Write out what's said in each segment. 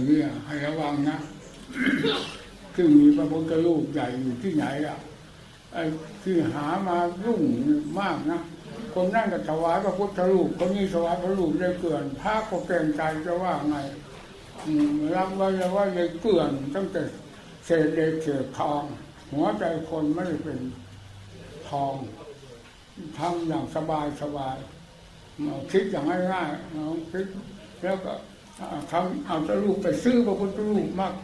อย่างนี้ให้ระวังนะซึ่งมีพระพุทธรูปใหญ่อยู่ที่ไหนอะไอ้ที่หามารุ่งมากนะคนนั่งกับถวายพระพุทธรูปคนนี้ถวายพระรูปเลยเกลื่อนพระก็เกรงใจจะว่าไงรับไว้แล้วว่าเลยเกลื่อนตั้งแต่เศษเล็กเศษทอง หัวใจคนไม่ได้เป็นทองทำอย่างสบายสบายคิดอย่างง่ายๆคิดแล้วก็ ทำเอาจะรูปไปซื้อพระพุทธรูปมาก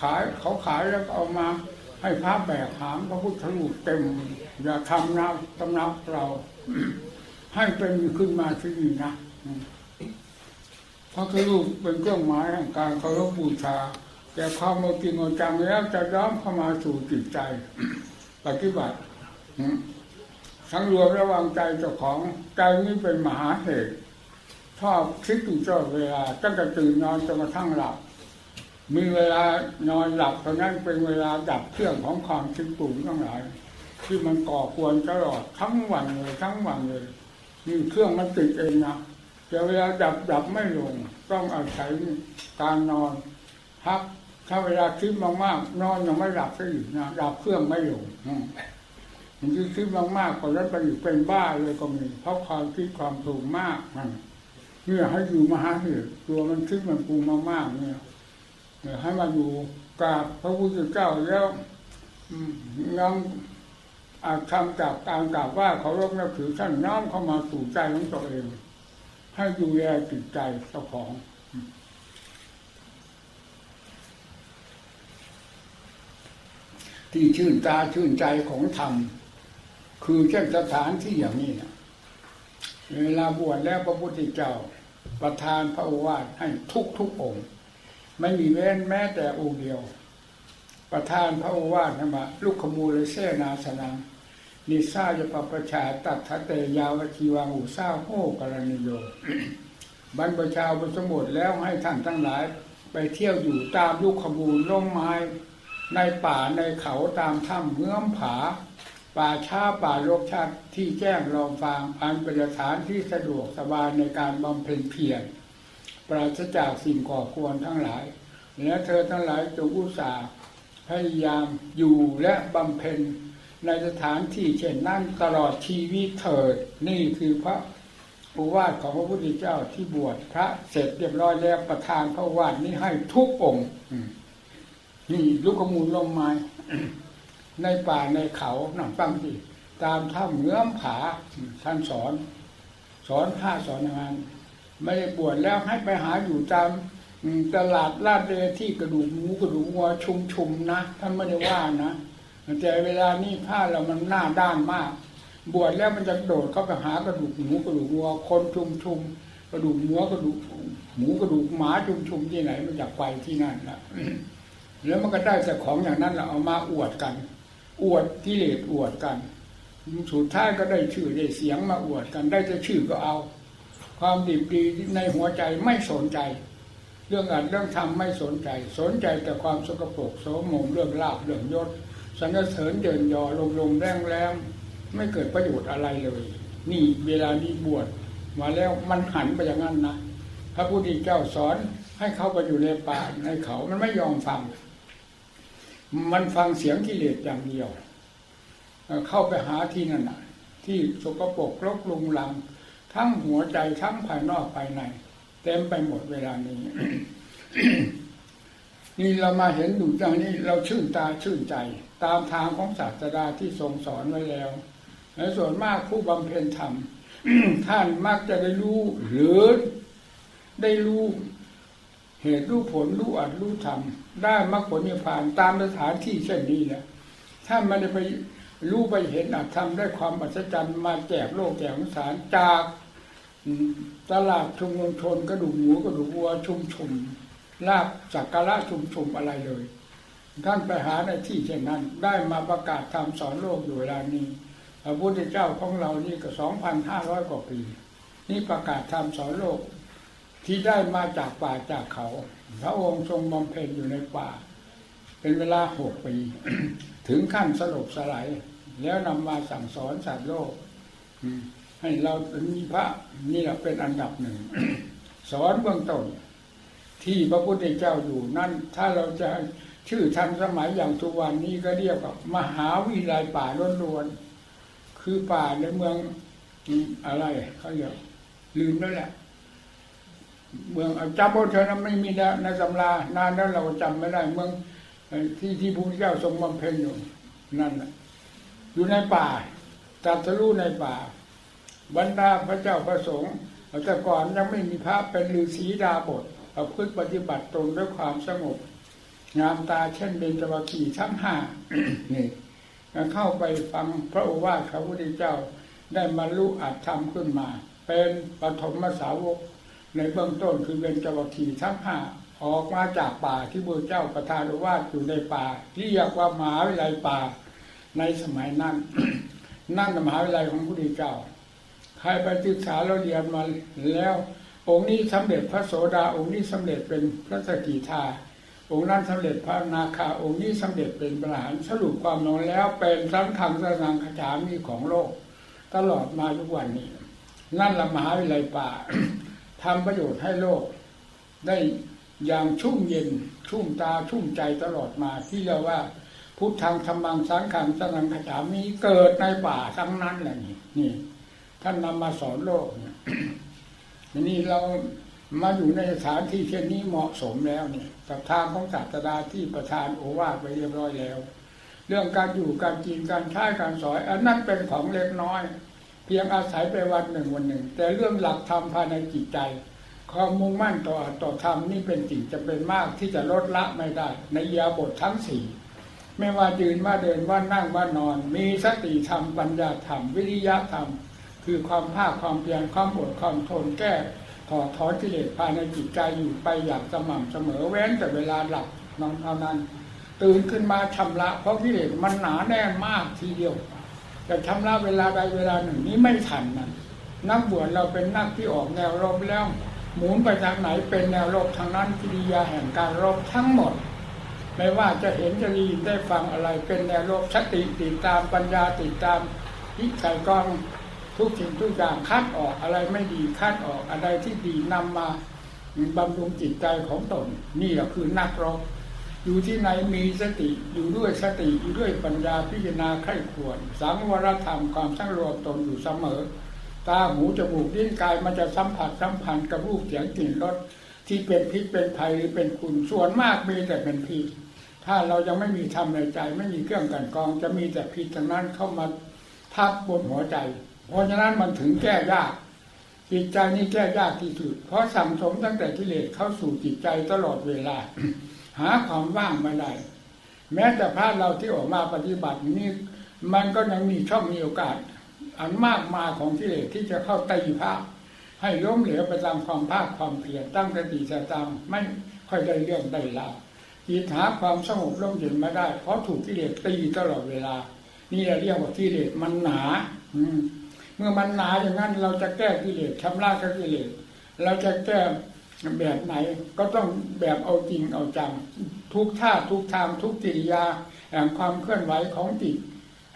ขายเขาขายแล้วเอามาให้พระแบกหามพระพุทธรูปเต็มอย่าทำนะตำนับเราให้เป็นขึ้นมาที่นี่นะพระพุทธรูปเป็นเครื่องหมายแห่งการเคารพบูชา แต่ความมาจริงจังแล้วจะย้อมเข้ามาสู่จิตใจ ปฏิบัติทั้งรวมระวังใจเจ้าของใจนี้เป็นมหาเหตุ ชอบคิดอยู่ตลอดเวลาตั้งแต่ตื่นนอนจนกระทั่งหลับ มีเวลานอนหลับเท่านั้นเป็นเวลาดับเครื่องของความคิดปรุงทั้งหลาย ที่มันก่อควรตลอดทั้งวันเลยทั้งวันเลยนี่เครื่องมันติดเองนะแต่เวลาดับดับไม่ลง ต้องอาศัยการนอนพักถ้าเวลาคิดมากๆนอนยังไม่หลับซะอีกนะดับเครื่องไม่ลงมันคิดคิดมากๆก็แล้วไปอยู่เป็นบ้าเลยก็มีเพราะความคิดความถูกมากมัน เนี่ยให้อยู่มหาเหตุตัวมันคิดมันปรุงมากๆเนี่ยให้มาอยู่กับพระพุทธเจ้าแล้วยังอาทำจากการกราบว่าเขารพนับถือท่านน้อมเข้ามาสู่ใจของตัวเอง ให้ดูแลจิตใจเจ้าของที่ชื่นตาชื่นใจของธรรม คือเช่นสถานที่อย่างนี้นะ เวลาบวชแล้วพระพุทธเจ้าประทานพระโอวาทให้ทุกทุกองค์ไม่มีเว้นแม้แต่องค์เดียว ประทานพระโอวาทมาลูกขมูลเสนาสนังนิสาจะปประชาตัดทัตเตยาวชีวังอุซาโหกรณิโยบรรพชาบนสมุทแล้วให้ท่านทั้งหลายไปเที่ยวอยู่ตามลูกขมูลล่มไม้ในป่าในเขาตามถ้ำเงื้อมผา ป่าช้าป่าโลกชาติที่แจ้งลองฟางอันเป็นสถานที่สะดวกสบายในการบำเพ็ญเพียรปราศจากสิ่งก่อควรทั้งหลาย และเธอทั้งหลายจงอุตสาห์พยายามอยู่และบำเพ็ญในสถานที่เช่นนั้นตลอดชีวิตเถิดนี่คือพระอุวาทของพระพุทธเจ้าที่บวชพระเสร็จเรียบร้อยแล้วประทานพระวาทนี้ให้ทุกองค์นี่ลูกขมูลลมไม้ ในป่าในเขาหนังฟังสิตามถ้ำเงื้อมผาท่านสอน สอนผ้าสอนงานไม่ได้บวชแล้วให้ไปหาอยู่ตามตลาดลาดเรที่กระดูกหมูกระดูกวัวชุมชุมนะท่านไม่ได้ว่านะแต่เวลานี้ผ้าเรามันหน้าด้านมาก บวชแล้วมันจะโดดเข้าไปหากระดูกหมูกระดูกวัวคนชุมชุมกระดูกหัวกระดูกหมูกระดูกหมาชุมชุมที่ไหนมันจะไปที่นั่นละแล้วมันก็ได้แต่ของอย่างนั้นเราเอามาอวดกัน อวดกิเลสอวดกันสุดท้ายก็ได้ชื่อได้เสียงมาอวดกัน ได้จะชื่อก็เอา ความดีดีในหัวใจไม่สนใจ เรื่องงานเรื่องทำไม่สนใจ สนใจแต่ความสกปรกโสมมเรื่องลาบเรื่องยศสรรเสริญเดินยอลงลงแรงแรงไม่เกิดประโยชน์อะไรเลย นี่เวลานี้บวชมาแล้วมันหันไปอย่างนั้นนะพระพุทธเจ้าสอนให้เขาไปอยู่ในป่าในเขามันไม่ยอมฟัง มันฟังเสียงกิเลสอย่างเดียว เข้าไปหาที่นั่นนะที่สกปรกรกลุงลัง ทั้งหัวใจทั้งภายนอกภายใน เต็มไปหมดเวลานี้ นี่เรามาเห็นดูอย่างนี้เราชื่นตาชื่นใจ ตามทางของศาสดาที่ทรงสอนไว้แล้วในส่วนมากผู้บำเพ็ญธรรมท่านมักจะได้รู้หรือได้รู้ เหตุรู้ผลรู้อัดรู้ธรรมได้มรรคผลนิพพานตามสถานที่เช่นนี้แหละถ้ามันได้ไปรู้ไปเห็นอัตธรรมได้ความอัศจรรย์มาแจกโลกแจกสารจากตลาดชุมชนกระดูกหมูกระดูกวัวชุมชนลาบสักการะชุมชุมอะไรเลย ท่านไปหาในที่เช่นนั้น ได้มาประกาศทำสอนโลกอยู่เวลานี้พระพุทธเจ้าของเรานี่ก็สองพันห้าร้อยกว่าปี นี่ประกาศทำสอนโลก ที่ได้มาจากป่าจากเขา พระองค์ทรงบำเพ็ญอยู่ในป่า เป็นเวลาหกปี ถึงขั้นสลบสลายแล้วนำมาสั่งสอนสัตว์โลกให้เรามีพระนี่แหละเป็นอันดับหนึ่ง สอนเบื้องต้นที่พระพุทธเจ้าอยู่นั่นถ้าเราจะชื่อทันสมัยอย่างทุกวันนี้ก็เรียกว่ามหาวิทยาลัยป่าล้วนๆคือป่าในเมืองอะไรเขาเรียกลืมแล้วแหละ เมืองจำบทเธอนั้นไม่มีแล้วในตำรานานแล้วเราจำไม่ได้ เมืองที่ที่พระพุทธเจ้าทรงบำเพ็ญอยู่นั่นแหละอยู่ในป่าตรัสรู้ในป่า บรรดาพระเจ้าพระสงฆ์แต่ก่อนยังไม่มีพระเป็นฤาษีดาบทเอาพึ่งปฏิบัติตนด้วยความสงบ งามตาเช่นเบญจวัคคีทั้งห้านี่เข้าไปฟังพระโอวาทพระพุทธเจ้าได้บรรลุอัตธรรมขึ้นมา เป็นปฐมสาวก ในเบื้องต้นคือเบญจวัคีทั้งห้าออกมาจากป่าที่พระเจ้าประทานวาทอยู่ในป่าเรียกว่ามหาวิทยาลัยป่าในสมัยนั้น นั่นมหาวิทยาลัยของพระพุทธเจ้าใครไปศึกษาเราเรียนมาแล้ว องค์นี้สำเร็จพระโสดาองค์นี้สำเร็จเป็นพระสกิทาองค์นั้นสำเร็จพระนาคาองค์นี้สำเร็จเป็นประหารสรุปความลงแล้วเป็นสังขังสนังขจามีของโลก ตลอดมาทุกวันนี้ นั่นละมหาวิทยาลัยป่า ทำประโยชน์ให้โลก ได้อย่างชุ่มเย็นชุ่มตาชุ่มใจตลอดมาที่เรียกว่า พุทธังธรรมังสังขังสังขจามีเกิดในป่าทั้งนั้นแหละนี่นี่ ท่านนำมาสอนโลกเนี่ยนี่เรามาอยู่ในสถานที่เช่นนี้เหมาะสมแล้วเนี่ยกับทางของศาสดาที่ประทานโอวาทไปเรียบร้อยแล้ว เรื่องการอยู่การกินการใช้การสอย อันนั้นเป็นของเล็กน้อย เพียงอาศัยไปวันหนึ่งวันหนึ่ง แต่เรื่องหลักธรรมภายในจิตใจ ความมุ่งมั่นต่อต่อธรรมนี่เป็นสิ่งจะเป็นมากที่จะลดละไม่ได้ ในยาบททั้งสี่ไม่ว่ายืนว่าเดินว่านั่งว่านอน มีสติธรรมปัญญาธรรม วิริยะธรรม คือความภาคความเพียรความอดความทนแก้ถอดถอนกิเลสภายในจิตใจอยู่ไปอย่างสม่ำเสมอเว้นแต่เวลาหลับนอนเท่านั้น ตื่นขึ้นมาชำระ เพราะกิเลสมันหนาแน่นมากทีเดียว จะชำระเวลาใดเวลาหนึ่งนี้ไม่ทันนะนักบวชเราเป็นนักที่ออกแนวรบแล้วหมุนไปทางไหนเป็นแนวรบทางนั้นกิริยาแห่งการรบทั้งหมด ไม่ว่าจะเห็นจะได้ยินได้ฟังอะไรเป็นแนวโลกสติติดตามปัญญาติดตามพิจัยกองทุกสิ่งทุกอย่างคัดออกอะไรไม่ดีคัดออกอะไรที่ดีนำมาบำรุงจิตใจของตนนี่แหละคือนักรบ อยู่ที่ไหนมีสติอยู่ด้วยสติอยู่ด้วยปัญญาพิจารณาไข้ควร สังวรธรรมความสังรวมตนอยู่เสมอ ตาหูจมูกลิ้นกายมันจะสัมผัสสัมพันธ์กับรูปเสียงกลิ่นรสที่เป็นพิษเป็นภัยหรือเป็นคุณส่วนมากมีแต่เป็นพิษถ้าเรายังไม่มีธรรมในใจ ไม่มีเครื่องกันกอง จะมีแต่ผิดทางนั้นเข้ามาทับบนหัวใจ เพราะฉะนั้นมันถึงแก้ยากจิตใจนี่แก้ยากที่สุดเพราะสั่งสมตั้งแต่กิเลสเข้าสู่จิตใจตลอดเวลา หาความว่างไม่ได้ แม้แต่พระเราที่ออกมาปฏิบัตินี้มันก็ยังมีช่องมีโอกาส อันมากมายของกิเลสที่จะเข้าตีพระให้ล้มเหลวไปตามความภาคความเพียรตั้งสติสตามไม่ค่อยได้เรื่องได้ราวจิตหาความสงบร่มเย็นไม่ได้ เพราะถูกกิเลสตีตลอดเวลา นี่เรียกว่ากิเลสมันหนา อืเมื่อมันหนาอย่างนั้นเราจะแก้กิเลสชำระกิเลสเราจะแก้ แบบไหนก็ต้องแบบเอาจริงเอาจังทุกท่าทุกทางทุกกิริยาแห่งความเคลื่อนไหวของจิต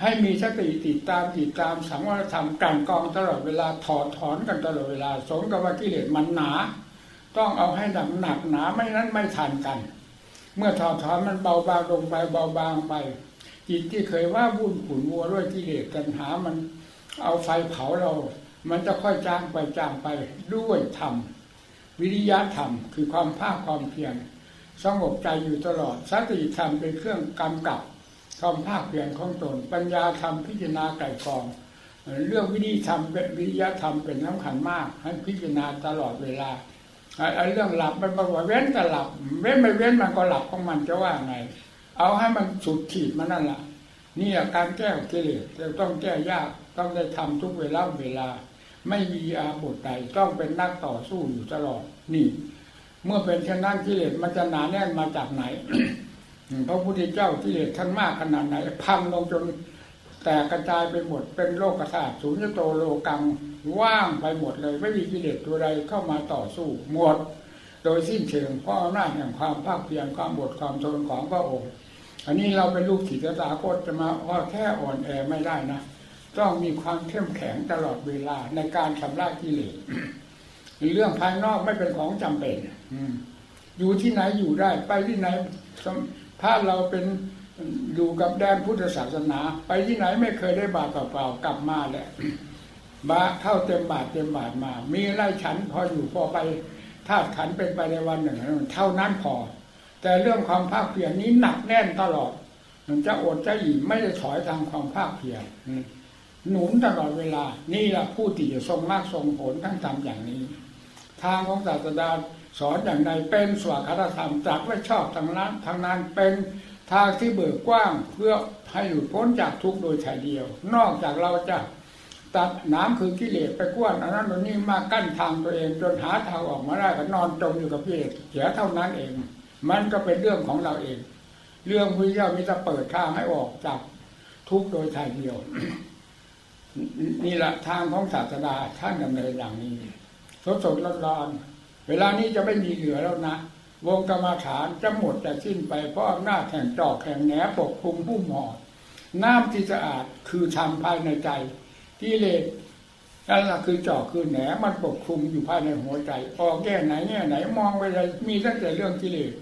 ให้มีสติติดตามติดตามสังวรธรรมกันกองตลอดเวลาถอดถอนกันตลอดเวลา สมกับว่ากิเลสมันหนา ต้องเอาให้หนักหนักหนาไม่นั้นไม่ทันกัน เมื่อถอดถอนมันเบาบางลงไปเบาบางไป จิตที่เคยว่าวุ่นขุนวัวด้วยกิเลสกันหามัน เอาไฟเผาเรา มันจะค่อยจางไปจางไปด้วยธรรม วิริยะธรรมคือความภาคความเพียรสงบใจอยู่ตลอดสติธรรมเป็นเครื่องกำกับความภาคเพียรของตน ปัญญาธรรมพิจารณาไก่กอง เรื่องวิริธรรมวิริยะธรรมเป็นสำคัญมาก ให้พิจารณาตลอดเวลาไอ้เรื่องหลับมันบอกว่าเว้นแต่หลับ เว้นไม่เว้นมันก็หลับของมันจะว่าไง เอาให้มันสุดขีดมันนั่นแหละนี่การแก้กิเลสจะต้องแก้ยากต้องได้ทำทุกเวลาเวลา ไม่มีอาบทใดต้องเป็นนักต่อสู้อยู่ตลอดนี่ เมื่อเป็นเช่นนั้นกิเลสมันจะหนาแน่นมาจากไหนพระพุทธเจ้ากิเลสท่านมากขนาดไหน พังลงจนแตกกระจายไปหมดเป็นโลกธาสตุสูญโตโลกังว่างไปหมดเลย ไม่มีกิเลสตัวใดเข้ามาต่อสู้หมด โดยสิ้นเชิงเพราะอำนาจแห่งความภาคเพียรความบดความทนของพระองค์ อันนี้เราเป็นลูกศิษย์ตาโคตจะมาว่าแค่อ่อนแอไม่ได้นะ ต้องมีความเข้มแข็งตลอดเวลาในการชำระกิเลสเรื่องภายนอกไม่เป็นของจำเป็นอยู่ที่ไหนอยู่ได้ ไปที่ไหน ถ้าเราเป็นอยู่กับแดนพุทธศาสนา ไปที่ไหนไม่เคยได้บาตรเปล่าๆกลับมาแหละบาเข้าเต็มบาทเต็มบาทมา มีไล่ฉันพออยู่พอไปธาตุขันเป็นไปในวันหนึ่งเท่านั้นพอ แต่เรื่องความภาคเพียรนี้หนักแน่นตลอด มันจะอดจะอิ่มไม่ได้ถอยทางความภาคเพียร หนุนตลอดเวลา นี่แหละผู้ที่จะทรงมากทรงผลทั้งทำอย่างนี้ ทางของศาสดาสอนอย่างใดเป็นสวาคตธรรมจักไว้ชอบทางนั้นทางนั้นเป็นทางที่เบิกกว้างเพื่อให้หลุดพ้นจากทุกข์โดยถ่ายเดียว นอกจากเราจะตัดน้ำคือกิเลสไปกว้านอันนั้นอันนี้มากั้นทางตัวเองจนหาทางออกมาได้ก็นอนจมอยู่กับกิเลสเสียเท่านั้นเอง มันก็เป็นเรื่องของเราเอง เรื่องพระเจ้ามีแต่เปิดทางให้ออกจากทุกข์โดยถ่ายเดียว นี่แหละทางของศาสดาท่านดำเนินอย่างนี้สดสดร้อนๆเวลานี้จะไม่มีเหลือแล้วนะ วงกรรมฐานจะหมดจะสิ้นไปเพราะอำนาจแห่งจอกแห่งแหนปกคลุมผู้หมอดน้ำที่สะอาดคือธรรมภายในใจกิเลสนั่นแหละคือจอกคือแหนมันปกคลุมอยู่ภายในหัวใจออกแง่ไหนแง่ไหนมองไปเลยมีตั้งแต่เรื่องกิเลส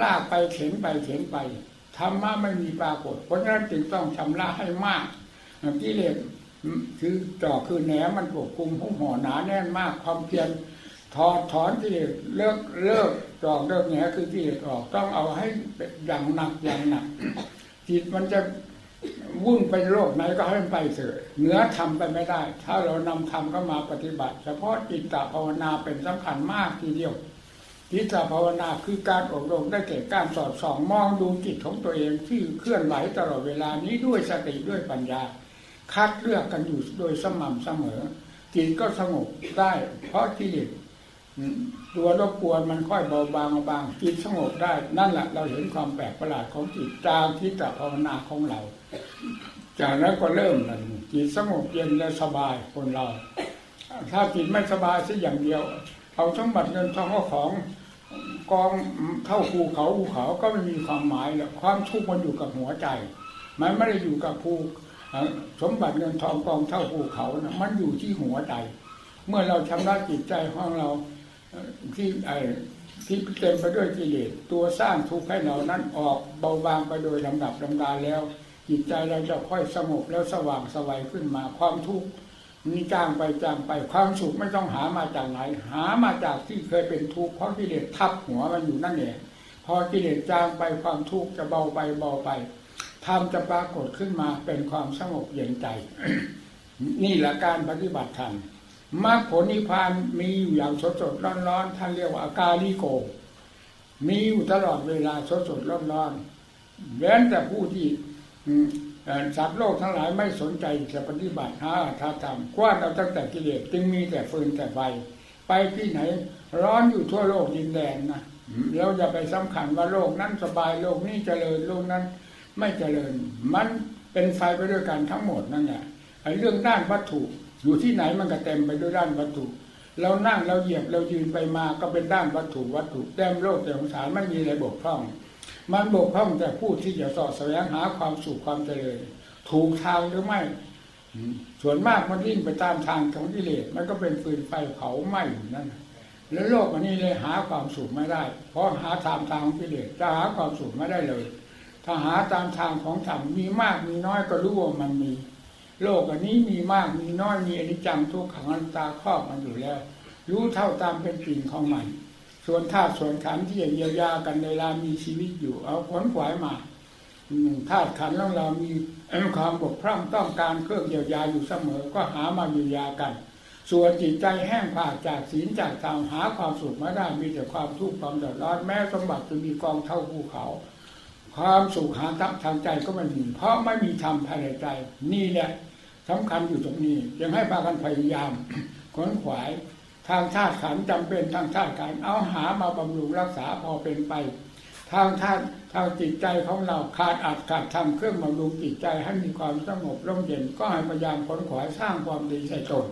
ลากไปเข็นไปเข็นไปธรรมะไม่มีปรากฏ เพราะฉะนั้นจึงต้องชำระให้มาก กิเลสคือจอคือแหนมันปกคลุมผู้ห่อหนาแน่นมากความเพียรถอดถอนกิเลสเลิกเลิกจอกเลิกแหนคือกิเลสออกต้องเอาให้อย่างหนักอย่างหนักจิตมันจะวุ่นไปโลกไหนก็ให้มันไปเถอะเหนือทำไปไม่ได้ ถ้าเรานำธรรมเข้ามาปฏิบัติ เฉพาะจิตตภาวนาเป็นสำคัญมากทีเดียวจิตตภาวนาคือการอบรมได้แก่การสอดส่องมองดูจิตของตัวเองที่เคลื่อนไหวตลอดเวลานี้ด้วยสติด้วยปัญญา คัดเลือกกันอยู่โดยสม่ำเสมอจิตก็สงบได้ เพราะกิเลสตัวรบกวนมันค่อยเบาบางบางจิตสงบได้ นั่นแหละเราเห็นความแปลกประหลาดของจิตจางทิฏฐภาวนาของเรา จากนั้นก็เริ่มนะจิตสงบเย็นและสบายคนเรา ถ้าจิตไม่สบายสักอย่างเดียวเอาสมบัติเงินทองของกองเท่าภูเขาภูเขาก็ไม่มีความหมายแล้วความทุกข์มันอยู่กับหัวใจ มันไม่ได้อยู่กับภู สมบัติเงินทองกองเท่าภูเขานะมันอยู่ที่หัวใจ เมื่อเราชำระจิตใจของเราที่ไอ้ที่เต็มไปด้วยกิเลสตัวสร้างทุกข์ให้เรานั้นออกเบาบางไปโดยลำดับลำดาแล้ว จิตใจเราจะค่อยสงบแล้วสว่างสวัยขึ้นมาความทุกข์มีจางไปจางไปความสุขไม่ต้องหามาจากไหน หามาจากที่เคยเป็นทุกข์เพราะกิเลสทับหัวมันอยู่นั่นเองพอกิเลสจางไปความทุกข์จะเบาไปเบาไป ธรรมจะปรากฏขึ้นมาเป็นความสงบเย็นใจ นี่แหละการปฏิบัติธรรมมรรคผลนิพพานมีอยู่อย่างสดสดร้อนร้อนท่านเรียกว่าอากาลิโก มีอยู่ตลอดเวลาสดสดร้อนร้อนเว้นแต่ผู้ที่สัตว์โลกทั้งหลายไม่สนใจจะปฏิบัติหาธรรมกว้านเอาตั้งแต่กิเลสจึงมีแต่ฟืนแต่ไฟไปที่ไหน ร้อนอยู่ทั่วโลกดินแดนนะเราอย่าไปสำคัญว่าโลกนั้นสบายโลกนี้เจริญโลกนั้น ไม่เจริญ มันเป็นไฟไปด้วยกันทั้งหมดนั่นแหละไอ้เรื่องด้านวัตถุอยู่ที่ไหนมันก็เต็มไปด้วยด้านวัตถุ เรานั่งเราเหยียบเรายืนไปมาก็เป็นด้านวัตถุวัตถุเต็มโลกแต่สงสารไม่มีอะไรบกพร่อง มันบกพร่องแต่ผู้ที่จะสอดแสวงหาความสุขความเจริญ ถูกทางหรือไม่ ส่วนมากมันวิ่งไปตามทางของกิเลสมันก็เป็นฟืนไฟเผาไหม้นั่นแล้วโลกอันนี้เลยหาความสุขไม่ได้ เพราะหาตามทางของกิเลสจะหาความสุขไม่ได้เลย ถ้าหาตามทางของธรรมมีมากมีน้อยก็รู้ว่ามันมี โลกอันนี้มีมากมีน้อยมีอนิจจังทุกขังอันตาครอบมันอยู่แล้ว รู้เท่าตามเป็นจริงของมัน ส่วนธาตุส่วนขันที่จะเยียวยากันในเวลามีชีวิตอยู่ เอาผลขวายมาธาตุขันของเรามีความบกพร่องต้องการเครื่องเยียวยาอยู่เสมอก็หามาเยียวยากัน ส่วนจิตใจแห้งผากจากศีลจากธรรมหาความสุขไม่ได้มีแต่ความทุกข์ความเดือดร้อนแม้สมบัติจะมีกองเท่าภูเขา ความสุขหาทางใจก็ไม่มี เพราะไม่มีธรรมภายในใจ นี่แหละสำคัญอยู่ตรงนี้ยังให้พากันพยายามขนขวายทางธาตุขันจำเป็นทางธาตุขันเอาหามาบำรุงรักษาพอเป็นไป ทางธาตุทางจิตใจของเราขาดอัดขาดทำเครื่องบำรุงจิตใจให้มีความสงบร่มเย็นก็ให้พยายามขนขวายสร้างความดีใส่ตน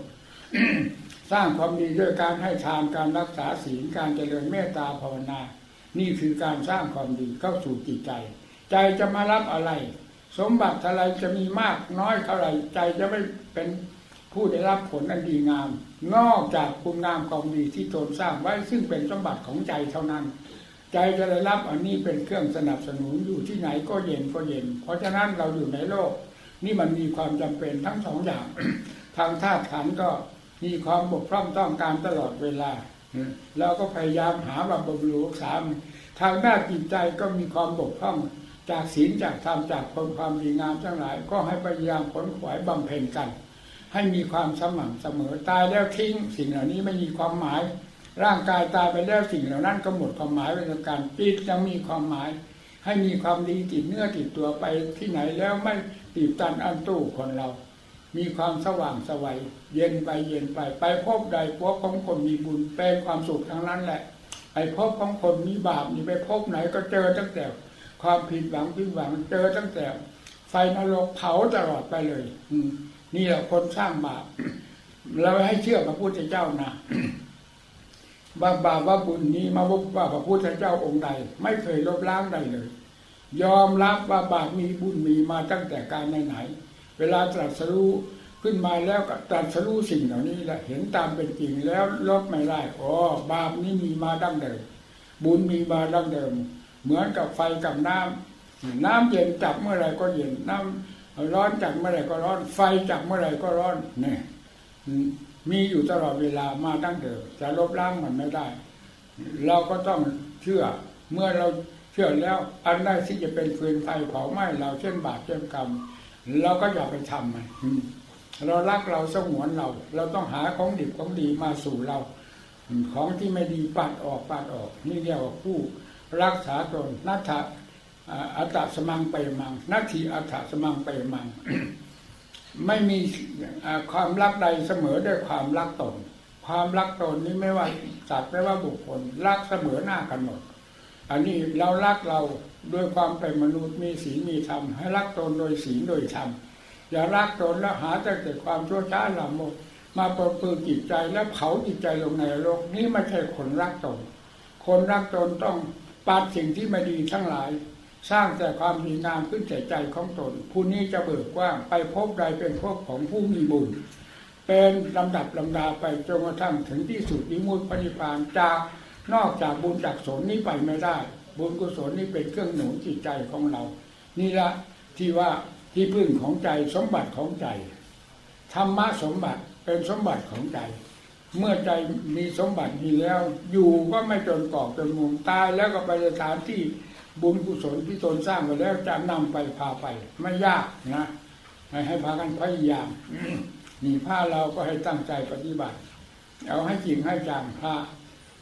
สร้างความดีด้วยการให้ทานการรักษาศีลการเจริญเมตตาภาวนา นี่คือการสร้างความดีเข้าสู่จิตใจ ใจจะมารับอะไร สมบัติอะไรจะมีมากน้อยเท่าไรใจจะไม่เป็นผู้ได้รับผลอันดีงาม นอกจากคุณงามความดีที่ตนสร้างไว้ซึ่งเป็นสมบัติของใจเท่านั้น ใจจะได้รับอันนี้เป็นเครื่องสนับสนุนอยู่ที่ไหนก็เย็นก็เย็น เพราะฉะนั้นเราอยู่ในโลก นี่มันมีความจำเป็นทั้งสองอย่าง ทางธาตุขันก็มีความบกพร่องต้องการตลอดเวลา เราก็พยายามหาบำรุงรักษาทางด้านจิตใจก็มีความบกพร่อง จากศีลจากธรรมจากคนความดีงามทั้งหลาย ก็ให้พยายามผลขวายบำเพ็ญกัน ให้มีความสม่ำเสมอตายแล้วทิ้งสิ่งเหล่านี้ไม่มีความหมาย ร่างกายตายไปแล้วสิ่งเหล่านั้นก็หมดความหมายเป็นการจิตยังมีความหมาย ให้มีความดีติดเนื้อติดตัวไปที่ไหนแล้วไม่ติดตันอันตู้คนเรา มีความสว่างสวัยเย็นไปเย็นไป ไปพบใดพบของคนมีบุญเป็นความสุขทั้งนั้นแหละไปพบของคนมีบาปนี่ไปพบไหนก็เจอตั้งแต่ ความผิดหวังผิดหวังเจอตั้งแต่ ไฟนรกเผาตลอดไปเลย อืนี่แหละคนสร้างบาปเราให้เชื่อพระพุทธเจ้านะว่าบาปว่าบุญนี้มาว่าพระพุทธเจ้าองค์ใด ไม่เคยลบล้างใดเลย ยอมรับว่าบาปมีบุญมีมาตั้งแต่การไหน เวลาตรัสรู้ขึ้นมาแล้วก็ตรัสรู้สิ่งเหล่านี้และเห็นตามเป็นจริงแล้วลบไม่ได้อ๋อบาปนี้มีมาดั้งเดิม บุญมีมาดั้งเดิม เหมือนกับไฟกับน้ำน้ำเย็นจับเมื่อไรก็เย็นน้ำร้อนจับเมื่อไรก็ร้อน ไฟจับเมื่อไรก็ร้อนเนี่ยมีอยู่ตลอดเวลามาตั้งเดิมจะลบล้างมันไม่ได้ เราก็ต้องเชื่อเมื่อเราเชื่อแล้วอันใดที่จะเป็นฟืนไฟเผาไหม้เราเช่นบาปเช่นกรรม เราก็อย่าไปทำมันเรารักเราสงวนเรา เราต้องหาของดิบของดีมาสู่เรา ของที่ไม่ดีปัดออกปัดออก นี่เรียกว่าผู้รักษาตนนัตถะอัตตสมังไปมังนัตถีอัตถสมังไปมัง ไม่มีความรักใดเสมอด้วยความรักตน ความรักตนนี้ไม่ว่าสัตว์ไม่ว่าบุคคลรักเสมอหน้ากันหมด อันนี้เรารักเราด้วยความเป็นมนุษย์มีศีลมีธรรมให้รักตนโดยศีลโดยธรรมอย่ารักตนแล้วหาแต่เกิดความชั่วช้าหลับหมดมาปปืนจิตใจแล้วเผาจิตใจลงในโลกนี้ไม่ใช่คนรักตน คนรักตนต้องปัดสิ่งที่ไม่ดีทั้งหลาย สร้างแต่ความดีงามขึ้นใจใจของตน ผู้นี้จะเบิกกว้างไปพบใดเป็นพบของผู้มีบุญเป็นลำดับลำดาไปจนกระทั่งถึงที่สุดนิมุตปณิพานจาก นอกจากบุญจากสนนี้ไปไม่ได้ บุญกุศลนี้เป็นเครื่องหนุนจิตใจของเรา นี่ละที่ว่าที่พึ่งของใจสมบัติของใจธรรมะสมบัติเป็นสมบัติของใจ เมื่อใจมีสมบัติมีแล้ว อยู่ก็ไม่จนกอกจนมุมตายแล้วก็ไปสถานที่บุญกุศลที่ตนสร้างไปแล้วจะนำไปพาไป ไม่ยากนะให้พากันพยายามนี่ผ้าเราก็ให้ตั้งใจปฏิบัติ เอาให้จริงให้จังพระ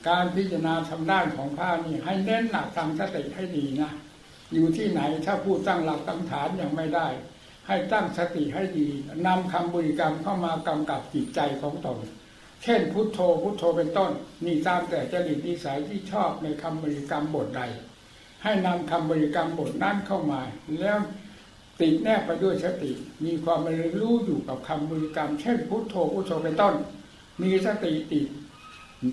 การพิจารณาทำด้านของผ้านี่ให้เน้นหนักทำสติให้ดีนะอยู่ที่ไหนถ้าพูดตั้งหลักตั้งฐานยังไม่ได้ ให้ตั้งสติให้ดีนำคำบริกรรมเข้ามากำกับจิตใจของตนเช่นพุทโธพุทโธเป็นต้นนี่ตามแต่จริตนิสัยที่ชอบในคำบริกรรมบทใด ให้นำคำบริกรรมบทนั้นเข้ามา แล้วติดแนบไปด้วยสติ มีความรู้อยู่กับคำบริกรรม เช่นพุทโธพุทโธเป็นต้น มีสติติด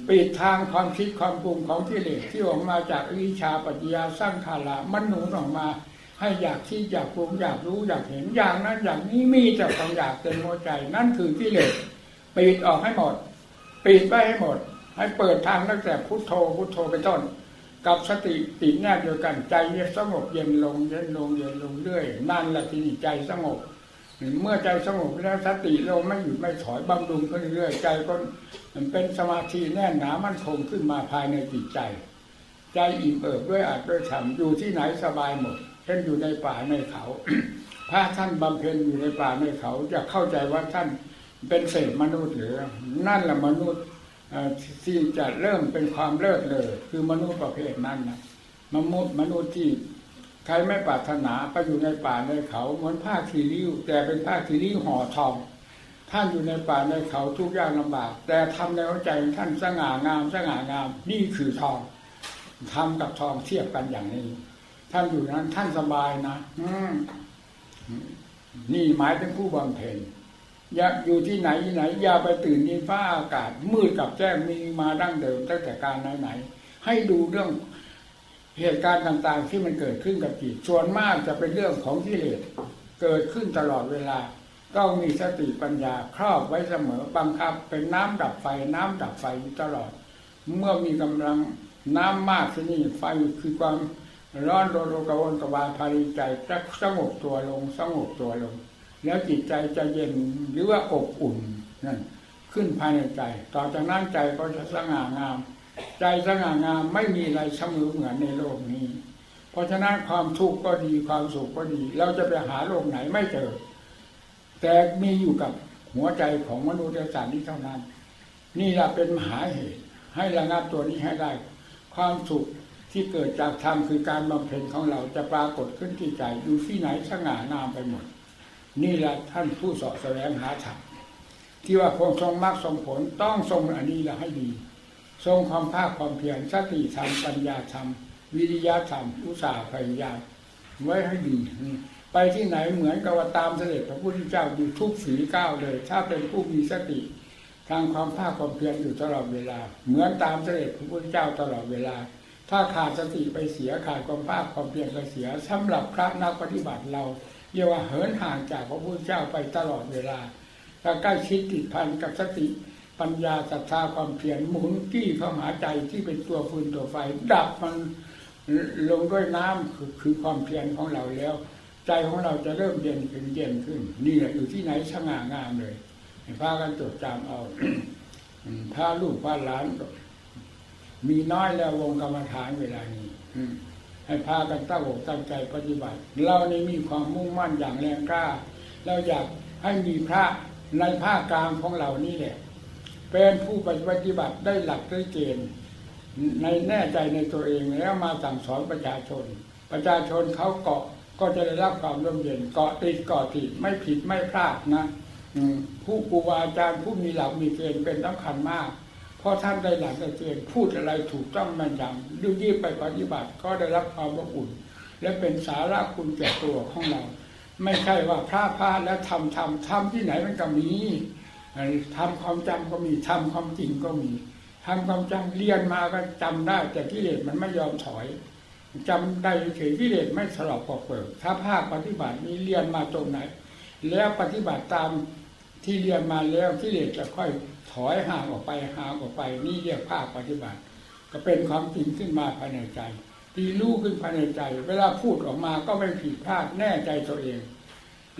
ปิดทางความคิดความปรุงของที่เลสที่ออกมาจากวิชาปัญญาสร้างขาลามันหนุนออกมา ให้อยากคิดอยากปรุงอยากรู้อยากเห็นอย่างนั้นอย่างนี้มีแต่ความอยากเต็มหัวใจ นั่นคือที่เลสปิดออกให้หมดปิดไปให้หมด ให้เปิดทางตั้งแต่พุทโธพุทโธเป็นต้น กับสติติดแนบเดียวกันใจสงบเย็นลงเย็นลงเย็นลงเรื่อยนั่นแหละที่ใจสงบ เมื่อใจสงบแล้วสติลงไม่หยุดไม่ถอยบำรุงขึ้นเรื่อยใจก็มันเป็นสมาธิแน่นหนามั่นคงขึ้นมาภายในจิตใจ ใจอิ่มเอิบด้วยอาจด้วยฉ่ำอยู่ที่ไหนสบายหมดเช่นอยู่ในป่าในเขาพระท่านบำเพ็ญอยู่ในป่าในเขาจะเข้าใจว่าท่านเป็นเศษมนุษย์หรือนั่นแหละมนุษย์ที่จะเริ่มเป็นความเลิศเลยคือมนุษย์ประเภทนั้นนะมนุษย์มนุษย์ที่ ใครไม่ปรารถนาไปอยู่ในป่าในเขาเหมือนผ้าคีริ้ว แต่เป็นผ้าคีริ้วห่อทองท่านอยู่ในป่าในเขาทุกอย่างลำบาก แต่ทำในหัวใจท่านสง่างามสง่างามนี่คือทองทำกับทองเทียบกันอย่างนี้ ท่านอยู่นั้นท่านสบายนะอืนี่หมายถึงผู้บำเพ็ญอย่าอยู่ที่ไหนที่ไหน อย่าไปตื่นดินฟ้าอากาศมืดกับแจ้งมีมาดั้งเดิมตั้งแต่การไหนไหนให้ดูเรื่อง เหตุการณ์ต่างๆที่มันเกิดขึ้นกับจิตส่วนมากจะเป็นเรื่องของกิเลสเกิดขึ้นตลอดเวลา ต้องมีสติปัญญาครอบไว้เสมอบังคับเป็นน้ำดับไฟ น้ำดับไฟอยู่ตลอด เมื่อมีกำลังน้ำมากที่นี่ไฟคือความร้อนโรโรกระวนกระวายภายในใจจะสงบตัวลงสงบตัวลง แล้วจิตใจจะเย็นหรือว่าอบอุ่นนั่นขึ้นภายในใจ ต่อจากนั้นใจก็จะสง่างาม ใจสง่างามไม่มีอะไรเสมอเหมือนในโลกนี้ เพราะฉะนั้นความทุกข์ก็ดีความสุขก็ดี เราจะไปหาโลกไหนไม่เจอ แต่มีอยู่กับหัวใจของมนุษย์ศาสตร์นี้เท่านั้น นี่แหละเป็นมหาเหตุ ให้ระงับตัวนี้ให้ได้ ความสุขที่เกิดจากธรรมคือการบำเพ็ญของเราจะปรากฏขึ้นที่ใจอยู่ที่ไหนสง่างามไปหมด นี่แหละท่านผู้สอบแสวงหาธรรมที่ว่าคงทรงมรรคทรงผลต้องทรงอันนี้ละให้ดี ทรงความภาคความเพียรสติธรรมปัญญาธรรม วิริยะธรรมอุตสาหพยายามไว้ให้ดี ไปที่ไหนเหมือนกับว่าตามเสด็จพระพุทธเจ้าอยู่ทุกฝีก้าวเลย ถ้าเป็นผู้มีสติ ทางความภาคความเพียรอยู่ตลอดเวลา เหมือนตามเสด็จพระพุทธเจ้าตลอดเวลา ถ้าขาดสติไปเสียขาดความภาคความเพียรไปเสียสำหรับพระนักปฏิบัติเราเรียกว่าเหินห่างจากพระพุทธเจ้าไปตลอดเวลาถ้าใกล้ชิดติดพันกับสติ ปัญญาศรัทธาความเพียรหมุนกี้เข้าหาใจที่เป็นตัวฟืนตัวไฟ ดับมันลงด้วยน้ำคือคือความเพียรของเราแล้ว ใจของเราจะเริ่มเย็นขึ้นเย็นขึ้น นี่แหละอยู่ที่ไหนสง่างามเลยพากันจดจำเอาถ้าลูกพาหลาน มีน้อยแล้ววงกรรมฐานเวลานี้ให้พากันตั้งอกตั้งใจปฏิบัติ เราในมีความมุ่งมั่นอย่างแรงกล้า เราอยากให้มีพระในภาคกลางของเรานี่แหละ เป็นผู้ปฏิบัติได้หลักได้เกณฑ์ในแน่ใจในตัวเองแล้วมาสั่งสอนประชาชน ประชาชนเขาเกาะก็จะได้รับความร่มเย็นเกาะติดเกาะติดไม่ผิดไม่พลาดนะผู้ครูบาอาจารย์ผู้มีหลักมีเกณฑ์เป็นสำคัญมาก เพราะท่านได้หลักได้เกณฑ์พูดอะไรถูกต้องมันยำดูยี่ไปปฏิบัติก็ได้รับความอบอุ่น และเป็นสาระคุณแก่ตัวของเรา ไม่ใช่ว่าพระพาแล้วทำทำทำที่ไหนมันก็มี ทำความจำก็มีทำความจริงก็มีทำความจำเรียนมาก็จำได้ แต่กิเลสมันไม่ยอมถอยจำได้เฉยกิเลสไม่สลบปอกเปิดถ้าภาคปฏิบัตินี้เรียนมาตรงไหน แล้วปฏิบัติตามที่เรียนมาแล้วกิเลสจะค่อยถอยห่างออกไปห่างออกไป นี่เรียกภาคปฏิบัติ ก็เป็นความจริงขึ้นมาภายในใจตีรู้ขึ้นภายในใจ เวลาพูดออกมาก็ไม่ผิดพลาดแน่ใจตัวเอง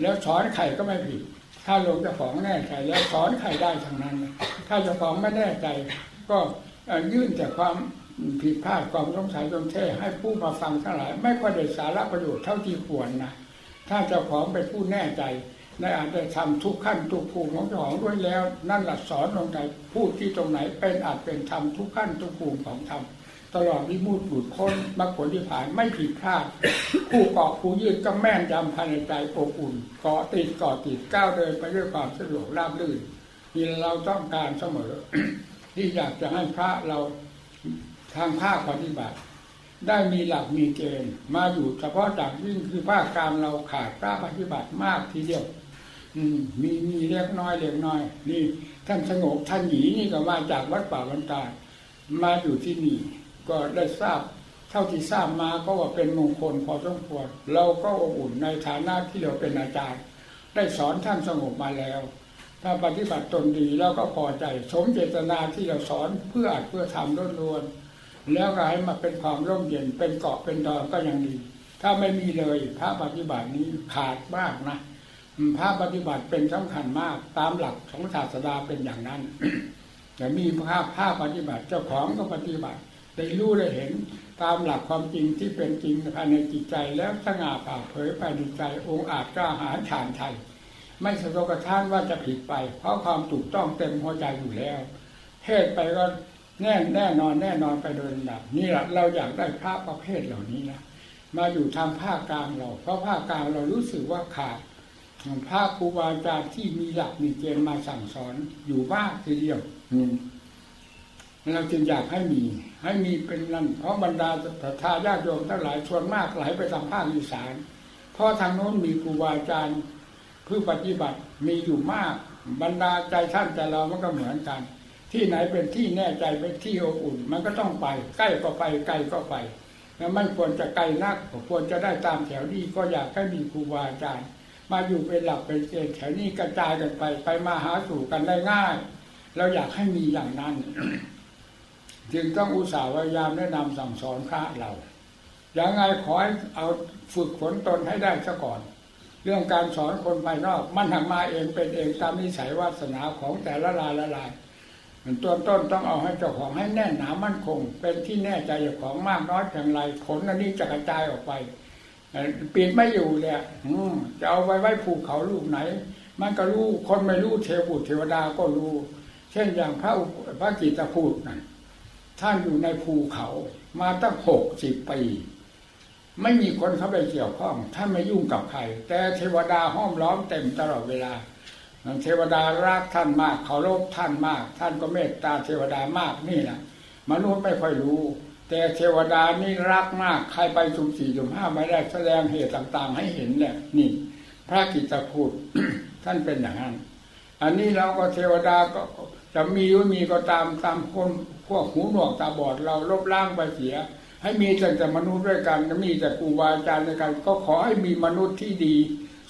แล้วสอนใครก็ไม่ผิด ถ้าลงเจ้าของแน่ใจแล้วสอนใครได้ทั้งนั้น ถ้าเจ้าของไม่แน่ใจ ก็ยื่นแต่ความผิดพลาดความสงสัยจงเท่ให้ผู้มาฟังทั้งหลาย ไม่ค่อยได้สาระประโยชน์เท่าที่ควรนะถ้าเจ้าของเป็นผู้แน่ใจในอาจจะทำทุกขั้นทุกภูมิของเจ้าของด้วยแล้ว นั่นหลักสอนลงใจพูดที่ตรงไหนเป็นอาจเป็นธรรมทุกขั้นทุกภูมิของธรรม ตลอดวิมุตติบุตรพ้นมรรคผลที่ผ่านไม่ผิดพลาดผู้เกาะผู้ยืดก็แม่นยำภายในใจอบอุ่นเกาะติดเกาะติดก้าวเดินไปด้วยความสะดวกราบรื่นนี่เราต้องการเสมอ ที่อยากจะให้พระเราทางภาคปฏิบัติ ได้มีหลักมีเกณฑ์มาอยู่เฉพาะจากยิ่งคือภาคการเราขาดพระปฏิบัติมากทีเดียวมีมีเล็กน้อยเล็กน้อย นี่ท่านสงบท่านหยีนี่ก็มาจากวัดป่าบรรดามาอยู่ที่นี่ ก็ได้ทราบ เท่าที่ทราบมาก็ว่าเป็นมงคลพอสมควรเราก็อบอุ่นในฐานะที่เราเป็นอาจารย์ ได้สอนท่านสงบมาแล้ว ถ้าปฏิบัติตนดีแล้วก็พอใจ สมเจตนาที่เราสอนเพื่ออาจเพื่อทำล้วนๆแล้วก็ให้มาเป็นความร่มเย็นเป็นเกาะเป็นดอนก็ยังดี ถ้าไม่มีเลยพระปฏิบัตินี้ขาดมากนะพระปฏิบัติเป็นสำคัญมากตามหลักของศาสดาเป็นอย่างนั้นแต่มีภาพภาพปฏิบัติเจ้าของก็ปฏิบัติ ได้รู้ได้เห็นตามหลักความจริงที่เป็นจริงภายในจิตใจแล้วสง่าผ่าเผยภายในใจองค์อาจกล้าหาญฉานไทย ไม่สะทกกระท่านว่าจะผิดไป เพราะความถูกต้องเต็มหัวใจอยู่แล้ว เทศไปก็แน่แน่นอนแน่นอนไปโดยลำดับนี่แหละเราอยากได้พระประเภทเหล่านี้นะมาอยู่ทำภาคกลางเราเพราะภาคกลางเรารู้สึกว่าขาดพระครูบาอาจารย์ที่มีหลักมีเกณฑ์มาสั่งสอนอยู่บ้างทีเดียวเราจึงอยากให้มี ให้มีเป็นนั่นเพราะบรรดาศรัทธาญาติโยมทั้งหลายชวนมากไหลไปทางภาคอีสาน เพราะทางโน้นมีครูบาอาจารย์ผู้ปฏิบัติมีอยู่มาก บรรดาใจท่านใจเรามันก็เหมือนกัน ที่ไหนเป็นที่แน่ใจเป็นที่อบอุ่น มันก็ต้องไป ใกล้ก็ไปไกลก็ไปแล้วไม่ควรจะไกลนักควรจะได้ตามแถวดีก็อยากให้มีครูบาอาจารย์มาอยู่เป็นหลักเป็นเกณฑ์แถวนี้กระจายกันไป ไปมาหาสู่กันได้ง่าย เราอยากให้มีอย่างนั้น จึงต้องอุตส่าห์พยายามแนะนำสั่งสอนพระเรา อย่างไงขอให้เอาฝึกฝนตนให้ได้ซะก่อน เรื่องการสอนคนภายนอก มันหักมาเองเป็นเองตามนิสัยวาสนาของแต่ละรายละลายตัวต้นต้องเอาให้เจ้าของให้แน่นหนามั่นคง เป็นที่แน่ใจเจ้าของมากน้อยอย่างไรผลอันนี้จะกระจายออกไปปิดไม่อยู่เนี่ยจะเอาไว้ไว้ภูเขาลูกไหน มันก็รู้คนไม่รู้เทวบุตรเทวดาก็รู้ เช่นอย่างพระพระกิตพูดนั่น ท่านอยู่ในภูเขามาตั้งหกสิบปีไม่มีคนเข้าไปเกี่ยวข้อง ท่านไม่ยุ่งกับใคร แต่เทวดาห้อมล้อมเต็มตลอดเวลา เทวดารักท่านมากเคารพท่านมาก ท่านก็เมตตาเทวดามากนี่แหละมนุษย์ไม่ค่อยรู้ แต่เทวดานี่รักมาก ใครไปชุมสี่ชุมห้าไม่ได้แสดงเหตุต่างๆ ให้เห็นแหละนี่ พระกิตติพูดท่านเป็นอย่างนั้น อันนี้เราก็เทวดาก็ จะมีหรือมีก็ตามตามคนพวกหูหนวกตาบอดเราลบล้างไปเสีย ให้มีแต่แต่มนุษย์ด้วยกันมีแต่ครูบาอาจารย์ด้วยกัน ก็ขอให้มีมนุษย์ที่ดี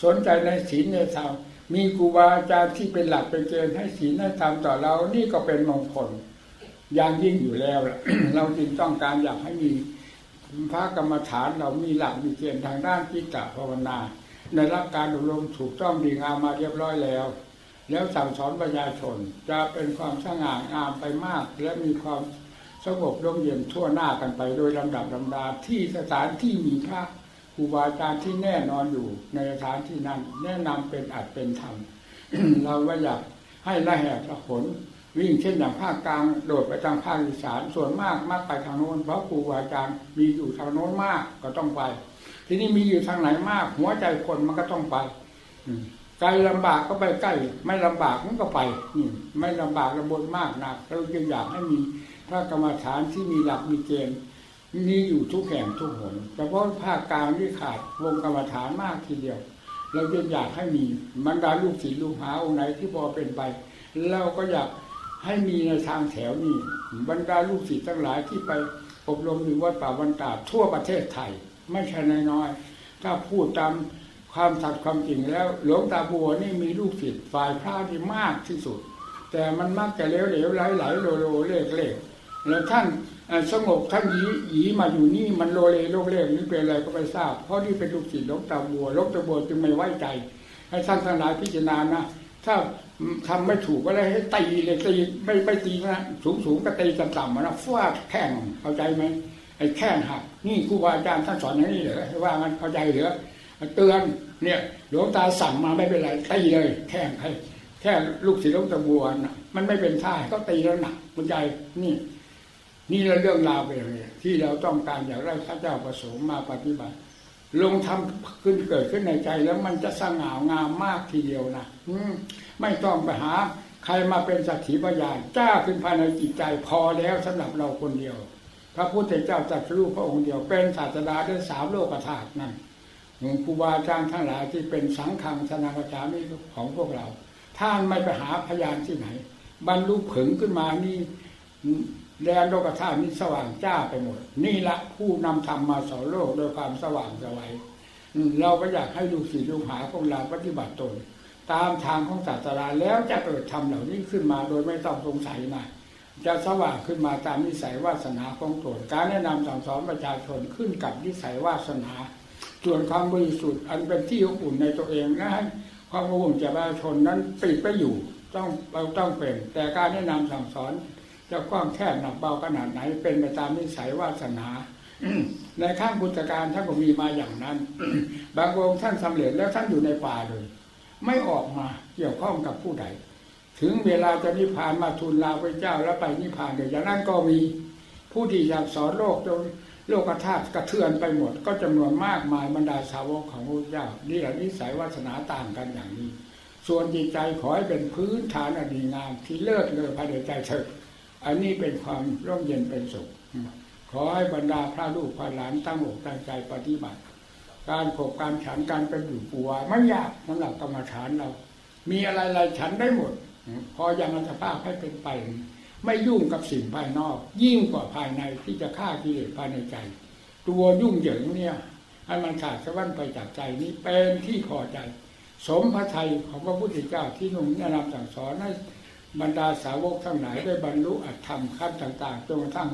สนใจในศีลในธรรมมีครูบาอาจารย์ที่เป็นหลักเป็นเกณฑ์ให้ศีลให้ธรรมต่อเรานี่ก็เป็นมงคลอย่างยิ่งอยู่แล้วเราจึงต้องการอยากให้มีพระกรรมฐานเรามีหลักมีเกณฑ์ทางด้านจิตตภาวนาในรับการอบรมถูกต้องดีงามมาเรียบร้อยแล้ว แล้วสั่งสอนประชาชน จะเป็นความสง่างามไปมาก และมีความสงบร่มเย็นทั่วหน้ากันไปโดยลำดับลำดาที่สถานที่มีพระครูบาอาจารย์ที่แน่นอนอยู่ในสถานที่นั้น แนะนำเป็นอัดเป็นธรรมเราว่าอยากให้ละแหกละผลวิ่งเช่นอย่างภาคกลางโดดไปทางภาคอีสานส่วนมากมากไปทางโน้นเพราะครูบาอาจารย์มีอยู่ทางโน้นมากก็ต้องไป ทีนี้มีอยู่ทางไหนมาก หัวใจคนมันก็ต้องไป ไกลลำบากก็ไปใกล้ ไม่ลำบากมันก็ไปนี่ไม่ลำบากลำบนมากนักเราจึงอยากให้มีพระกรรมฐานที่มีหลักมีเกณฑ์มีอยู่ทุกแห่งทุกหนเฉพาะภาคกลางที่ขาดวงกรรมฐานมากทีเดียว เราจะอยากให้มีบรรดาลูกศิษย์ลูกหาองค์ไหนที่พอเป็นไป เราก็อยากให้มีในทางแถวนี้บรรดาลูกศิษย์ทั้งหลายที่ไปอบรมอยู่วัดป่าบรรดาทั่วประเทศไทย ไม่ใช่น้อยๆถ้าพูดตาม ความสัตย์ความจริงแล้ว หลวงตาบัวนี่มีลูกศิษย์ฝ่ายพระที่มากที่สุด แต่มันมักจะเลวๆไหลๆโลโลเล่ๆแล้วท่านสงบท่านยีหยีมาอยู่นี่มันโลเลโลเลนี่เป็นอะไรก็ไม่ทราบ เพราะนี่เป็นลูกศิษย์หลวงตาบัวหลวงตาบัวจึงไม่ไว้ใจ ให้ท่านทั้งหลายพิจารณานะถ้าทำไม่ถูกก็เลยให้ตีเลยตีไม่ไม่ตีนะสูงสูงก็ตีต่ำต่ำนะฟาดแข้งเข้าใจไหมไอ้แข้งหักนี่ครูบาอาจารย์ท่านสอนอย่างนี้เหรอว่ามันเข้าใจเหรอ เตือนเนี่ยหลวงตาสั่งมาไม่เป็นไรตีเลยแข้งให้แค่ลูกศิษย์ลกตาบัวนะมันไม่เป็นท่าก็ตีแล้วหนักคุณใจนี่ นี่เรื่องราวเป็นอย่างที่เราต้องการอยากได้พระเจ้าประสงค์มาปฏิบัติ ลงทำขึ้นเกิดขึ้นในใจแล้วมันจะสง่างามมากทีเดียวนะไม่ต้องไปหา ใครมาเป็นสักขีพยานจ้าขึ้นภายในจิตใจพอแล้วสำหรับเราคนเดียว พระพุทธเจ้าจักรู้พระองค์เดียวเป็นศาสดาด้วยสามโลกธาตุนั่น หลวงครูบาอาจารย์ทั้งหลายที่เป็นสังฆังสนาจามิของพวกเรา ท่านไม่ไปหาพยานที่ไหน บรรลุผึงขึ้นมานี่แดนโลกธาตุนี้สว่างจ้าไปหมด นี่ละผู้นำธรรมมาสอนโลกโดยความสว่างสวัยเราก็อยากให้ลูกศิษย์ลูกหาของเราปฏิบัติตน ตามทางของศาสนาแล้วจะเกิดธรรมเหล่านี้ขึ้นมาโดยไม่ต้องสงสัยนะจะสว่างขึ้นมาตามนิสัยวาสนาของตนการแนะนำสั่งสอนประชาชนขึ้นกับนิสัยวาสนา ส่วนความบริสุทธิ์อันเป็นที่อบอุ่นในตัวเองนะให้ความอบอุ่นจากประชาชนนั้นปิดไปอยู่ต้องเราต้องเป็น แต่การแนะนำสั่งสอนจะกว้างแค่หนักเบาขนาดไหน เป็นไปตามนิสัยวาสนาในข้างพุทธการท่านก็มีมาอย่างนั้น บางองค์ท่านสำเร็จแล้วท่านอยู่ในป่าเลย ไม่ออกมาเกี่ยวข้องกับผู้ใด ถึงเวลาจะนิพพานมาทูลลาพระเจ้าแล้วไปนิพพานเดี๋ยวอย่างนั้นก็มีผู้ที่อยากสอนโลกจน โลกธาตุกระเทือนไปหมด ก็จำนวนมากมายบรรดาสาวกของพระเจ้านี่แหละนิสัยวาสนาต่างกันอย่างนี้ ส่วนจิตใจขอให้เป็นพื้นฐานอดีงามที่เลิศเลยภายในใจเถิดอันนี้เป็นความร่มเย็นเป็นสุขขอให้บรรดาพระลูกพระหลานตั้งอกตั้งใจปฏิบัติ การขบการฉันการเป็นอยู่ปัวไม่ยากสำหรับกรรมฐานเรา มีอะไรๆฉันได้หมด พออยังอัตภาพให้เป็นไป ไม่ยุ่งกับสิ่งภายนอก ยิ่งกว่าภายในที่จะฆ่ากิเลสภายในใจ ตัวยุ่งเหยิงเนี่ยให้มันขาดสะวันไปจากใจนี้เป็นที่พอใจ สมพระทัยของพระพุทธเจ้าที่นุ่งแนะนำสั่งสอนให้บรรดาสาวกทั้งหลายได้บรรลุอัตธรรมขั้นต่างๆจนกระทั่ง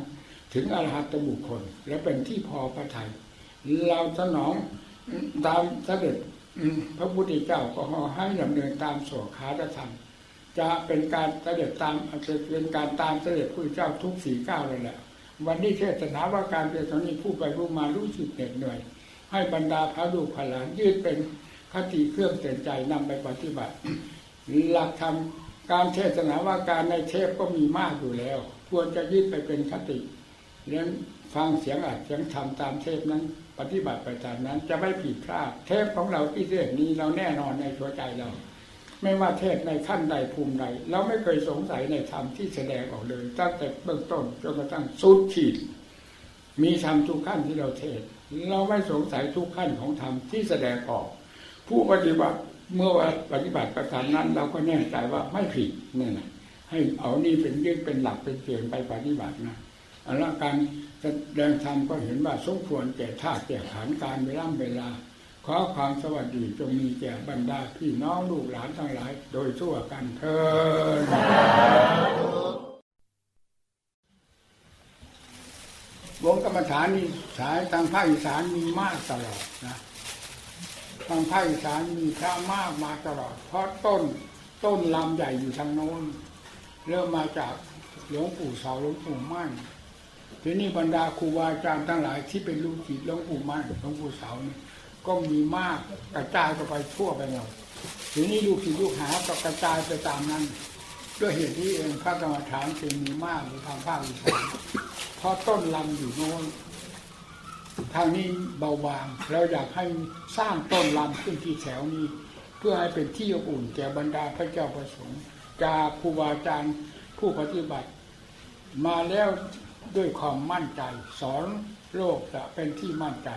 ถึงอรหัตบุคคล และเป็นที่พอพระทัยเราสนองตามเสด็จพระพุทธเจ้าก็ให้ดำเนินตามโสขาธรรม จะเป็นการเสด็จตามจะเป็นการตามเสด็จพระเจ้าทุกสี่เก้าเลยแหละ วันนี้เทศนาว่าการเป็นตอนนี้ผู้ไปรู้มารู้สึกเหน็ดเหนื่อย ให้บรรดาพระลูกพระหลานยืดเป็นคติเครื่องเตือนใจนำไปปฏิบัติ หลักธรรมการเทศนาว่าการในเทพก็มีมากอยู่แล้ว ควรจะยึดไปเป็นคติเลี้ยงฟังเสียงอัดเสียงธรรมตามเทพนั้น ปฏิบัติไปตามนั้นจะไม่ผิดพลาดเทพของเราที่เทศนี้เราแน่นอนในหัวใจเรา ไม่ว่าเทศในขั้นใดภูมิใดเราไม่เคยสงสัยในธรรมที่แสดงออกเลย ตั้งแต่เบื้องต้นจนกระทั่งสุดขีด มีธรรมทุกขั้นที่เราเทศ เราไม่สงสัยทุกขั้นของธรรมที่แสดงออก ผู้ปฏิบัติเมื่อว่าปฏิบัติประการนั้น เราก็แน่ใจว่าไม่ผิดนี่นะให้เอานี่เป็นยึดเป็นหลักเป็นเกณฑ์ไปปฏิบัตินะอันละการแสดงธรรมก็เห็นว่าสมควรแก่ท่าแก่ฐานการเวลาเวลา ขอความสวัสดีจงมีแก่บรรดาพี่น้องลูกหลานทั้งหลาย โดยทั่วกันเถิดวงกรรมฐานนี่สายทางภาคอีสานมีมากตลอดนะทางภาคอีสานมีพระมากมาตลอด เพราะต้นต้นลำใหญ่อยู่ทางโน้น เริ่มมาจากหลวงปู่เสาหลวงปู่มั่นทีนี้บรรดาครูบาอาจารย์ทั้งหลายที่เป็นลูกศิษย์หลวงปู่มั่นหลวงปู่เสาเนี่ย ก็มีมากกระจายกันไปทั่วไปหมดทีนี้ลูกศิษย์ลูกหาก็กระจายไปตามนั้น ด้วยเหตุที่เองพระกรรมฐานจึงมีมากในทางภาคอีสานเพราะต้นลำอยู่โน้นทางนี้เบาบางเราอยากให้สร้างต้นลำขึ้นที่แถวนี้ เพื่อให้เป็นที่อบอุ่นแก่บรรดาพระเจ้าประสงค์จากครูบาอาจารย์ผู้ปฏิบัติ มาแล้วด้วยความมั่นใจ สอนโลกจะเป็นที่มั่นใจ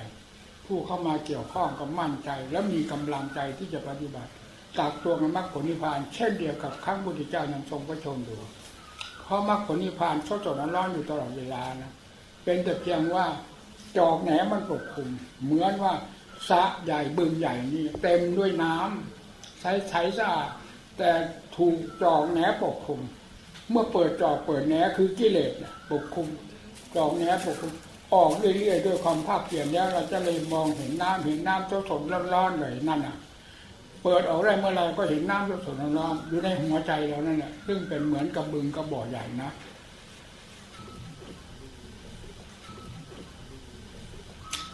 ผู้เข้ามาเกี่ยวข้องก็มั่นใจ และมีกำลังใจที่จะปฏิบัติจากตัวมรรคผลนิพพาน เช่นเดียวกับครั้งพุทธเจ้านำทรงพระชนดูเพราะมรรคผลนิพพานสดๆร้อนอยู่ตลอดเวลานะเป็นแต่เพียงว่าจอกแหนมันปกคลุม เหมือนว่าสระใหญ่บึงใหญ่นี่เต็มด้วยน้ำใช้ใช้สะอาดแต่ถูกจอกแหนปกคลุม เมื่อเปิดจอกเปิดแหนคือกิเลสปกคลุมจอกแหนปกคลุม ออกเรื่อยๆด้วยความภาคเพียรแล้วเราจะเลยมองเห็นน้ำเห็นน้ำสดๆร้อนๆเลยนั่นน่ะ เปิดออกได้เมื่อไรก็เห็นน้ำสดๆร้อนๆอยู่ในหัวใจเรานั่นแหละซึ่งเป็นเหมือนกับบึงกับบ่อใหญ่นะ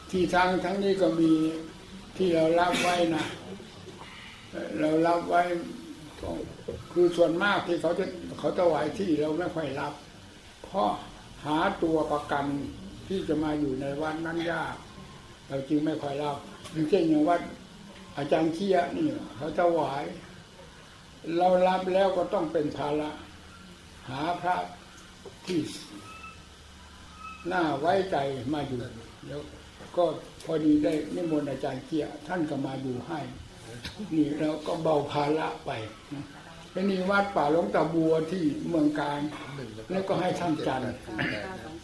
ที่ทางทั้งนี้ก็มีที่เรารับไว้นะเรารับไว้คือส่วนมากที่เขาจะเขาจะไหวที่เราไม่ค่อยรับ เพราะหาตัวประกัน ที่จะมาอยู่ในวัดนั้นยาก เราจึงไม่ค่อยรับอย่างเช่นอย่างวัดอาจารย์เคียนี่เขาจะไหวเรารับแล้วก็ต้องเป็นภาระหาพระที่น่าไว้ใจมาอยู่แล้วก็พอดีได้นิมนต์อาจารย์เกียท่านก็มาอยู่ให้ นี่เราก็เบาภาระไปนะแล้วนี่วัดป่าหลวงตาบัวที่เมืองการ แล้วก็ให้ท่านจันทร์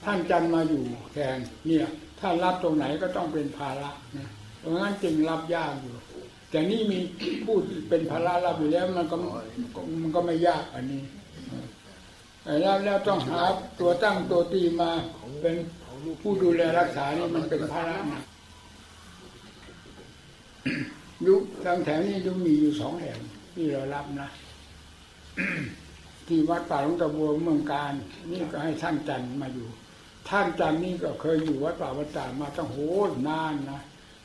ท่านจันมาอยู่แทนเนี่ย ถ้ารับตรงไหนก็ต้องเป็นภาระนะเพราะงั้นจึงรับยากอยู่ แต่นี่มีผู้ที่เป็นภาระรับอยู่แล้วมันก็มันก็ไม่ยากอันนี้แล้วแล้วต้องหาตัวตั้งตัวตีมาเป็นผู้ดูแลรักษานี่มันเป็นภาระนักยุคทางแถวนี้ยุมีอยู่สองแห่งที่เรารับนะที่วัดป่าหลวงตะบัวเมืองการ นี่ก็ให้ท่านจันมาอยู่ ท่านจันทร์นี่ก็เคยอยู่วัดป่าวัดตามาตั้งโหนานนะ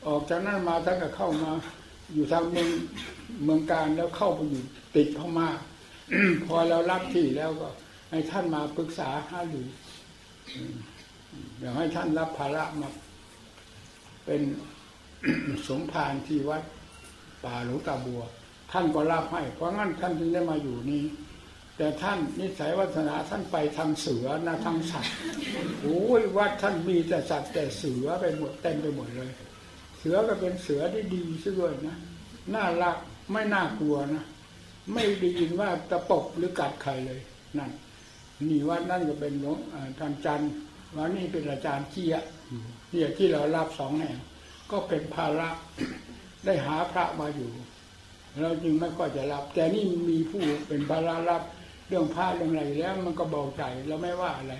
ออกจากนั้นมาท่านก็เข้ามา อยู่ทางเมืองเมืองการแล้วเข้าไปอยู่ติดเข้ามาพอเรารับที่แล้วก็ ให้ท่านมาปรึกษาหารืออืมเดี๋ยวให้ท่านรับภาระมาเป็นสมภารที่วัดป่าหลวงตาบัว ท่านก็รับให้ เพราะงั้นท่านจึงได้มาอยู่นี่ แต่ท่านนิสัยวัฒนาท่านไปทางเสือนะทางสัตว์โอ้ยวัดท่านมีแต่สัตว์แต่เสือไปหมดเต็มไปหมดเลย เสือก็เป็นเสือที่ดีซะด้วยนะน่ารักไม่น่ากลัวนะไม่ได้ยินว่าตะปบหรือกัดใครเลยนั่นนี่วัดนั่นก็เป็นหลวงท่านจันทร์วันนี้เป็นอาจารย์เจียเนี่ยที่เรารับสองแห่งก็เป็นภาระได้หาพระมาอยู่เราจึงไม่ค่อยจะรับ แต่นี่มีผู้เป็นภาระรับ เรื่องผ้าเรื่องอะไรแล้ว มันก็เบาใจเราไม่ว่าอะไร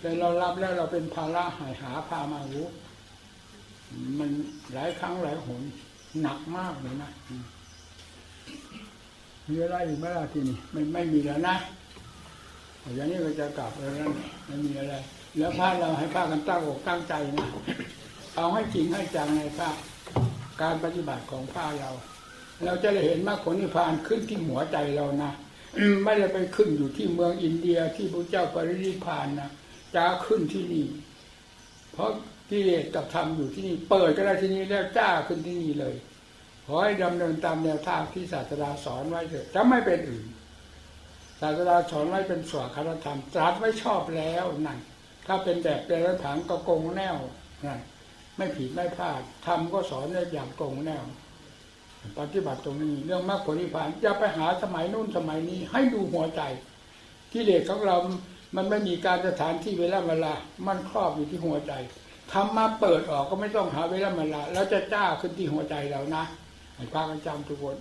แต่เรารับแล้วเราเป็นภาระหายหาพามาหูมันหลายครั้งหลายหนหนักมากเลยนะมีอะไรอีกไหมล่ะทีนี้ไม่ไม่มีแล้วนะอย่างนี้ก็จะกลับแล้วนั่นไม่มีอะไร แล้วพระเราให้พากันตั้งอกตั้งใจนะเอาให้จริงให้จังในพระการปฏิบัติของพระเรา เราจะได้เห็นมรรคผลนิพพานขึ้นที่หัวใจเรานะ ไม่ได้ไปขึ้นอยู่ที่เมืองอินเดียที่พระเจ้าปรินิพานนะจะขึ้นที่นี่ เพราะกิเลสกับธรรมอยู่ที่นี่ เปิดก็ได้ที่นี่แล้วจ้าขึ้นที่นี่เลยขอให้ดำเนินตามแนวทางที่ศาสดาสอนไว้เถอะจะไม่เป็นอื่น ศาสดาสอนไว้เป็นสวดคารธรรมตรัสไว้ชอบแล้วนั่นถ้าเป็นแบบเดรัจฉานก็โกงแนวนั่นไม่ผิดไม่พลาดทำก็สอนได้อย่างตรงแนว ปฏิบัติตรงนี้เรื่องมรรคผลนิพพานจะไปหาสมัยนู่นสมัยนี้ ให้ดูหัวใจกิเลสของเรา มันไม่มีการสถานที่เวลาเวลา มันครอบอยู่ที่หัวใจทำมาเปิดออกก็ไม่ต้องหาเวลาเวลา แล้วจะจ้าขึ้นที่หัวใจเรานะให้พากันจำทุกคน